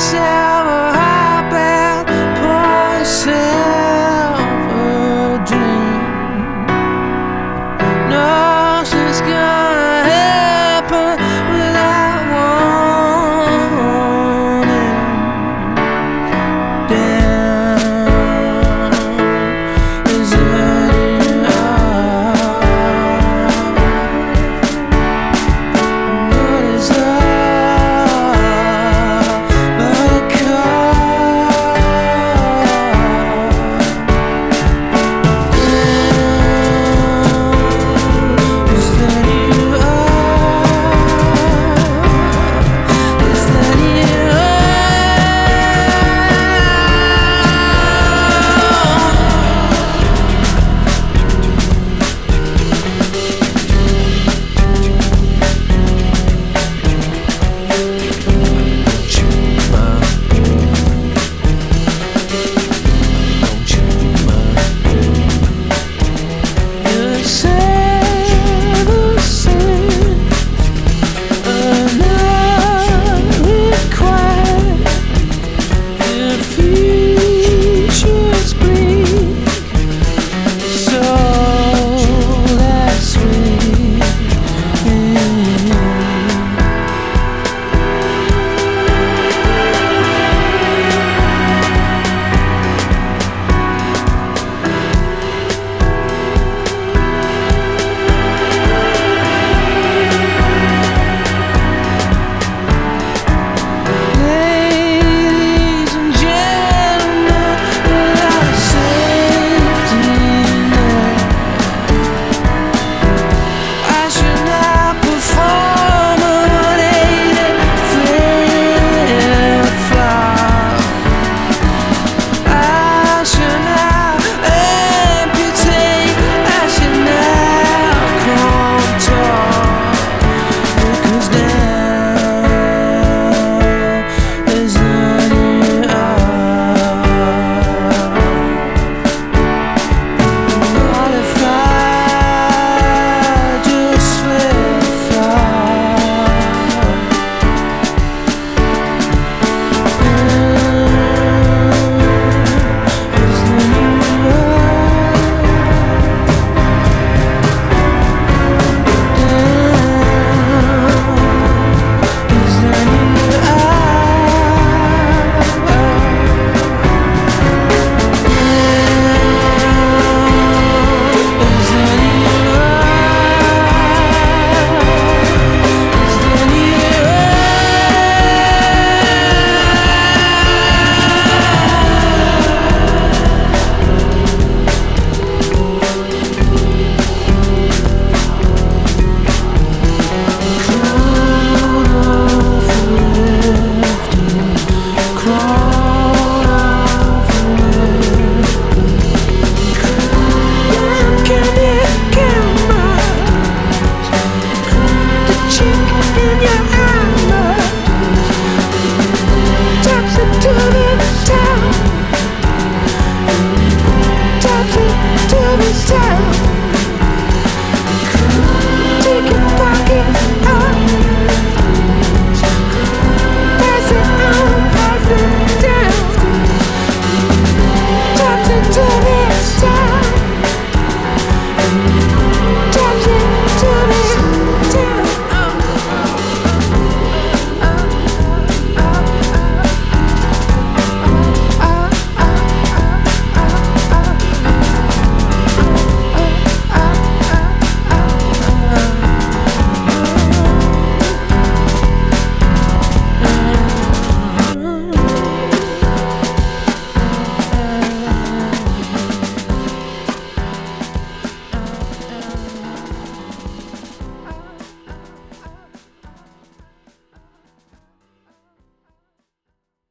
myself.